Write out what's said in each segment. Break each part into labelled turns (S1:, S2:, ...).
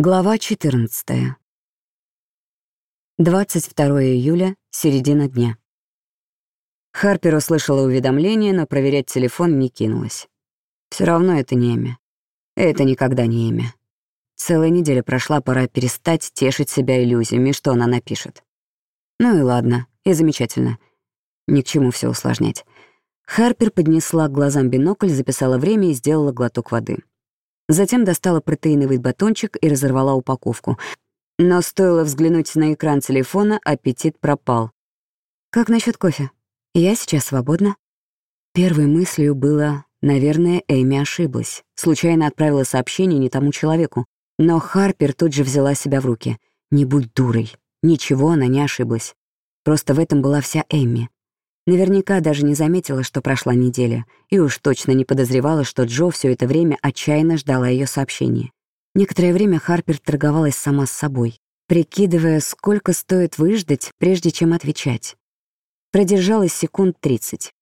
S1: Глава 14. 22 июля, середина дня. Харпер услышала уведомление, но проверять телефон не кинулась. Все равно это не имя. Это никогда не имя. Целая неделя прошла, пора перестать тешить себя иллюзиями, что она напишет. Ну и ладно, и замечательно. Ни к чему все усложнять. Харпер поднесла к глазам бинокль, записала время и сделала глоток воды. Затем достала протеиновый батончик и разорвала упаковку. Но стоило взглянуть на экран телефона, аппетит пропал. «Как насчет кофе? Я сейчас свободна». Первой мыслью было, наверное, Эми ошиблась. Случайно отправила сообщение не тому человеку. Но Харпер тут же взяла себя в руки. «Не будь дурой. Ничего она не ошиблась. Просто в этом была вся Эми. Наверняка даже не заметила, что прошла неделя, и уж точно не подозревала, что Джо все это время отчаянно ждала ее сообщения. Некоторое время Харпер торговалась сама с собой, прикидывая, сколько стоит выждать, прежде чем отвечать. Продержалась секунд 30.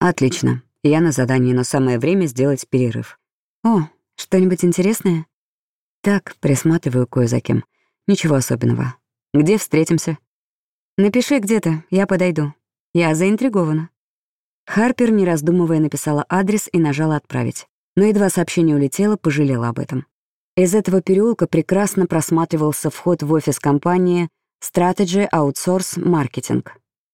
S1: Отлично. Я на задании, но самое время сделать перерыв. О, что-нибудь интересное? Так, присматриваю кое за кем. Ничего особенного. Где встретимся? Напиши где-то, я подойду. Я заинтригована. Харпер, не раздумывая, написала адрес и нажала «Отправить». Но едва сообщение улетело, пожалела об этом. Из этого переулка прекрасно просматривался вход в офис компании Strategy Outsource Marketing,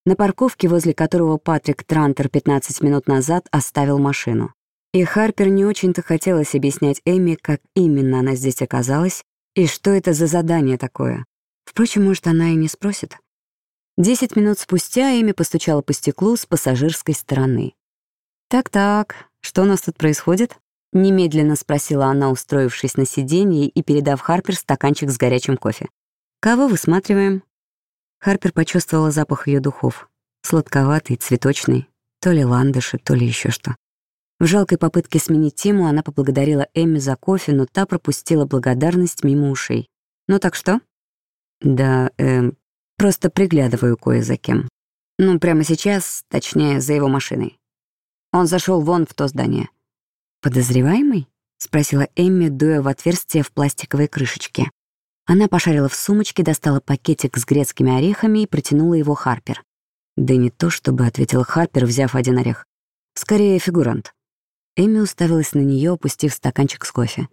S1: на парковке, возле которого Патрик Трантер 15 минут назад оставил машину. И Харпер не очень-то хотелось объяснять Эми, как именно она здесь оказалась и что это за задание такое. Впрочем, может, она и не спросит. Десять минут спустя Эми постучала по стеклу с пассажирской стороны. «Так-так, что у нас тут происходит?» Немедленно спросила она, устроившись на сиденье и передав Харпер стаканчик с горячим кофе. «Кого высматриваем?» Харпер почувствовала запах ее духов. Сладковатый, цветочный, то ли ландыши, то ли еще что. В жалкой попытке сменить тему она поблагодарила Эми за кофе, но та пропустила благодарность мимо ушей. «Ну так что?» «Да, эм, Просто приглядываю кое за кем. Ну, прямо сейчас, точнее, за его машиной. Он зашел вон в то здание. «Подозреваемый?» — спросила Эмми, дуя в отверстие в пластиковой крышечке. Она пошарила в сумочке, достала пакетик с грецкими орехами и протянула его Харпер. «Да не то, чтобы», — ответил Харпер, взяв один орех. «Скорее, фигурант». Эмми уставилась на нее, опустив стаканчик с кофе.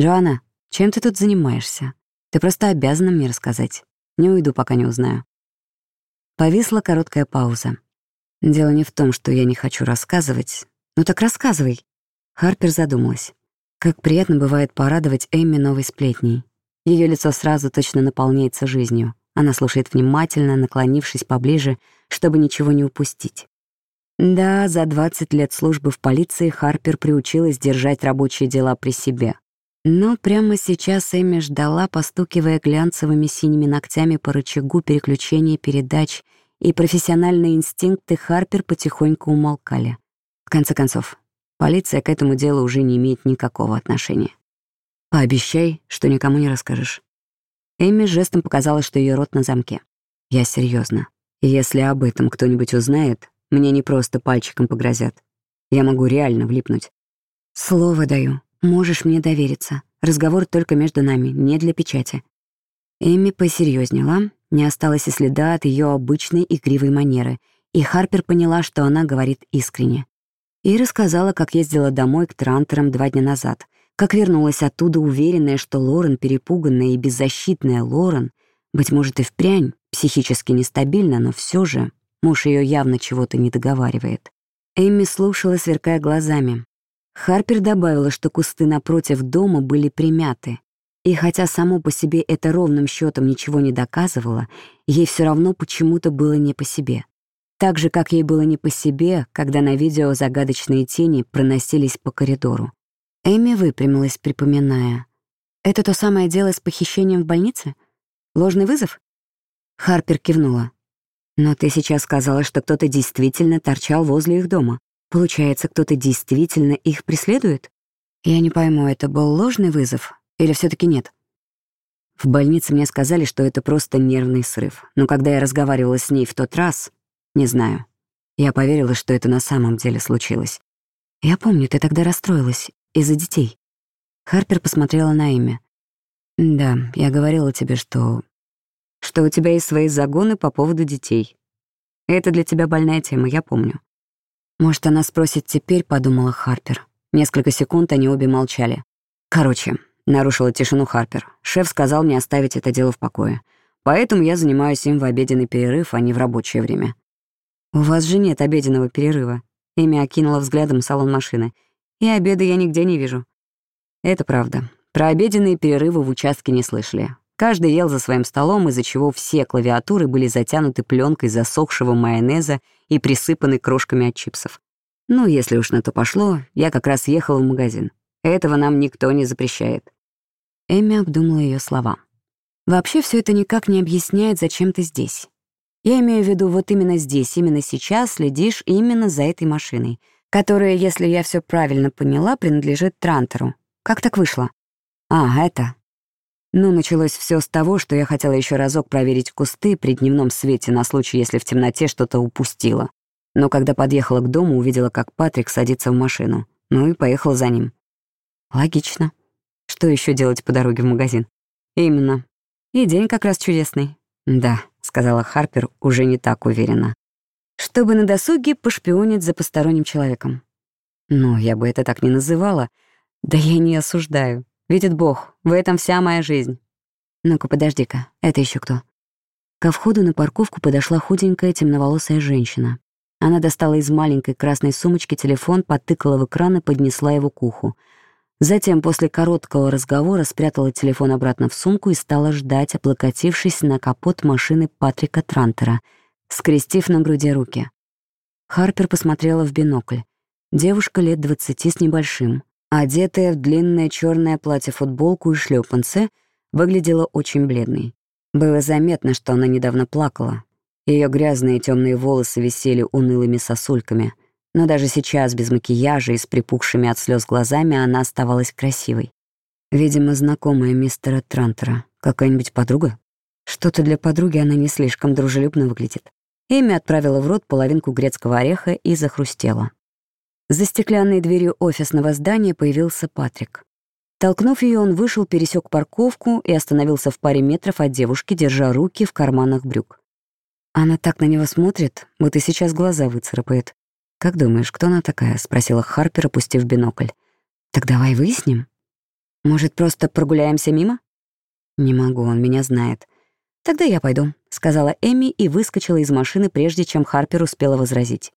S1: «Джоанна, чем ты тут занимаешься? Ты просто обязана мне рассказать». Не уйду, пока не узнаю. Повисла короткая пауза. Дело не в том, что я не хочу рассказывать. Ну так рассказывай. Харпер задумалась. Как приятно бывает порадовать Эмми новой сплетней. Ее лицо сразу точно наполняется жизнью. Она слушает внимательно, наклонившись поближе, чтобы ничего не упустить. Да, за 20 лет службы в полиции Харпер приучилась держать рабочие дела при себе. Но прямо сейчас Эми ждала, постукивая глянцевыми синими ногтями по рычагу переключения передач, и профессиональные инстинкты Харпер потихоньку умолкали. В конце концов, полиция к этому делу уже не имеет никакого отношения. «Пообещай, что никому не расскажешь». Эми жестом показала, что ее рот на замке. «Я серьезно. Если об этом кто-нибудь узнает, мне не просто пальчиком погрозят. Я могу реально влипнуть». «Слово даю», Можешь мне довериться. Разговор только между нами, не для печати». Эми посерьезнела, не осталось и следа от ее обычной игривой манеры, и Харпер поняла, что она говорит искренне. И рассказала, как ездила домой к Трантерам два дня назад, как вернулась оттуда уверенная, что Лорен, перепуганная и беззащитная Лорен, быть может и впрямь, психически нестабильна, но все же муж ее явно чего-то не договаривает. Эми слушала, сверкая глазами, Харпер добавила, что кусты напротив дома были примяты, и хотя само по себе это ровным счетом ничего не доказывало, ей все равно почему-то было не по себе. Так же, как ей было не по себе, когда на видео загадочные тени проносились по коридору. Эми выпрямилась, припоминая. «Это то самое дело с похищением в больнице? Ложный вызов?» Харпер кивнула. «Но ты сейчас сказала, что кто-то действительно торчал возле их дома. Получается, кто-то действительно их преследует? Я не пойму, это был ложный вызов или все таки нет? В больнице мне сказали, что это просто нервный срыв. Но когда я разговаривала с ней в тот раз, не знаю. Я поверила, что это на самом деле случилось. Я помню, ты тогда расстроилась из-за детей. Харпер посмотрела на имя. Да, я говорила тебе, что... Что у тебя есть свои загоны по поводу детей. Это для тебя больная тема, я помню. Может, она спросит теперь, подумала Харпер. Несколько секунд они обе молчали. Короче, нарушила тишину Харпер. Шеф сказал мне оставить это дело в покое. Поэтому я занимаюсь им в обеденный перерыв, а не в рабочее время. У вас же нет обеденного перерыва. Эми окинула взглядом салон машины. И обеда я нигде не вижу. Это правда. Про обеденные перерывы в участке не слышали. Каждый ел за своим столом, из-за чего все клавиатуры были затянуты пленкой засохшего майонеза и присыпаны крошками от чипсов. Ну, если уж на то пошло, я как раз ехала в магазин. Этого нам никто не запрещает. Эми обдумала ее слова. Вообще все это никак не объясняет, зачем ты здесь. Я имею в виду, вот именно здесь, именно сейчас следишь именно за этой машиной, которая, если я все правильно поняла, принадлежит Трантеру. Как так вышло? А, это. Ну, началось все с того, что я хотела еще разок проверить кусты при дневном свете на случай, если в темноте что-то упустила. Но когда подъехала к дому, увидела, как Патрик садится в машину. Ну и поехала за ним. Логично. Что еще делать по дороге в магазин? Именно. И день как раз чудесный. Да, сказала Харпер уже не так уверенно. Чтобы на досуге пошпионить за посторонним человеком. Ну, я бы это так не называла. Да я не осуждаю. Видит Бог, в этом вся моя жизнь. Ну-ка, подожди-ка, это еще кто? Ко входу на парковку подошла худенькая темноволосая женщина. Она достала из маленькой красной сумочки телефон, потыкала в экран и поднесла его к уху. Затем, после короткого разговора, спрятала телефон обратно в сумку и стала ждать, облокотившись на капот машины Патрика Трантера, скрестив на груди руки. Харпер посмотрела в бинокль. Девушка лет двадцати с небольшим, одетая в длинное черное платье-футболку и шлепанцы, выглядела очень бледной. Было заметно, что она недавно плакала. Ее грязные темные волосы висели унылыми сосульками — но даже сейчас, без макияжа и с припухшими от слез глазами, она оставалась красивой. Видимо, знакомая мистера Трантера. Какая-нибудь подруга? Что-то для подруги она не слишком дружелюбно выглядит. Эми отправила в рот половинку грецкого ореха и захрустела. За стеклянной дверью офисного здания появился Патрик. Толкнув ее, он вышел, пересек парковку и остановился в паре метров от девушки, держа руки в карманах брюк. Она так на него смотрит, и сейчас глаза выцарапает. «Как думаешь, кто она такая?» — спросила Харпер, опустив бинокль. «Так давай выясним. Может, просто прогуляемся мимо?» «Не могу, он меня знает». «Тогда я пойду», — сказала Эми и выскочила из машины, прежде чем Харпер успела возразить.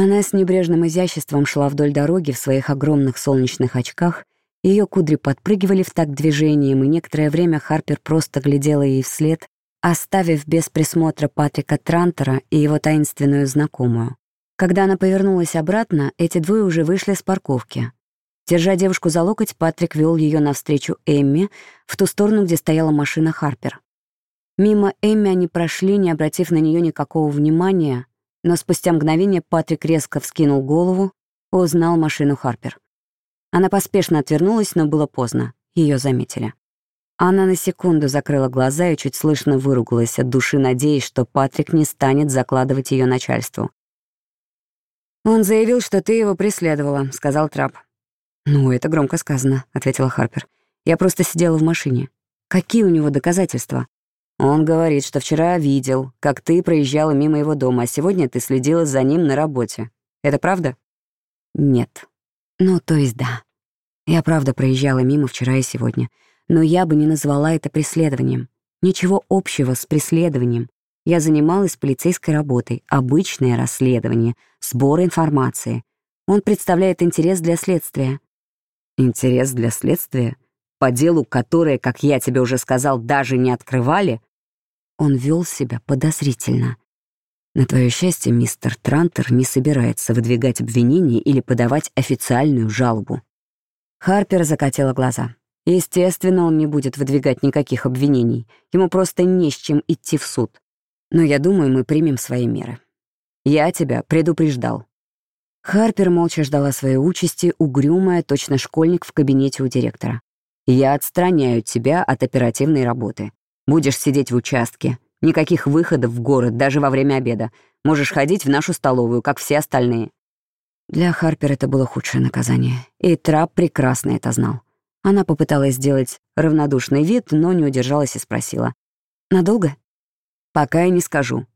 S1: Она с небрежным изяществом шла вдоль дороги в своих огромных солнечных очках, ее кудри подпрыгивали в такт движением, и некоторое время Харпер просто глядела ей вслед, оставив без присмотра Патрика Трантера и его таинственную знакомую. Когда она повернулась обратно, эти двое уже вышли с парковки. Держа девушку за локоть, Патрик вел ее навстречу Эмми, в ту сторону, где стояла машина Харпер. Мимо Эмми они прошли, не обратив на нее никакого внимания, но спустя мгновение Патрик резко вскинул голову, узнал машину Харпер. Она поспешно отвернулась, но было поздно. Ее заметили. Она на секунду закрыла глаза и чуть слышно выругалась от души, надеясь, что Патрик не станет закладывать ее начальству. «Он заявил, что ты его преследовала», — сказал Трап. «Ну, это громко сказано», — ответила Харпер. «Я просто сидела в машине. Какие у него доказательства?» «Он говорит, что вчера видел, как ты проезжала мимо его дома, а сегодня ты следила за ним на работе. Это правда?» «Нет». «Ну, то есть да. Я правда проезжала мимо вчера и сегодня. Но я бы не назвала это преследованием. Ничего общего с преследованием. Я занималась полицейской работой, обычное расследование, сбор информации. Он представляет интерес для следствия. Интерес для следствия? По делу, которое, как я тебе уже сказал, даже не открывали? Он вел себя подозрительно. На твое счастье, мистер Трантер не собирается выдвигать обвинения или подавать официальную жалобу. Харпер закатила глаза. Естественно, он не будет выдвигать никаких обвинений. Ему просто не с чем идти в суд. Но я думаю, мы примем свои меры. Я тебя предупреждал». Харпер молча ждала своей участи, угрюмая, точно школьник в кабинете у директора. «Я отстраняю тебя от оперативной работы. Будешь сидеть в участке. Никаких выходов в город, даже во время обеда. Можешь ходить в нашу столовую, как все остальные». Для Харпер это было худшее наказание, и Трап прекрасно это знал. Она попыталась сделать равнодушный вид, но не удержалась и спросила. «Надолго?» «Пока я не скажу.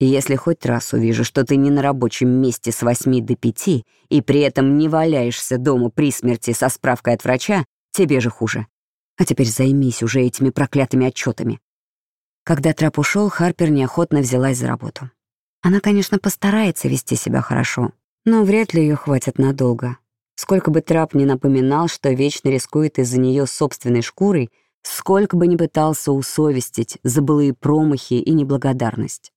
S1: Если хоть раз увижу, что ты не на рабочем месте с восьми до пяти и при этом не валяешься дома при смерти со справкой от врача, тебе же хуже. А теперь займись уже этими проклятыми отчетами. Когда трап ушел, Харпер неохотно взялась за работу. Она, конечно, постарается вести себя хорошо, но вряд ли ее хватит надолго. Сколько бы трап ни напоминал, что вечно рискует из-за нее собственной шкурой, сколько бы ни пытался усовестить за былые промахи и неблагодарность.